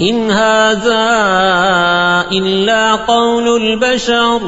إن هذا إلا قول البشر.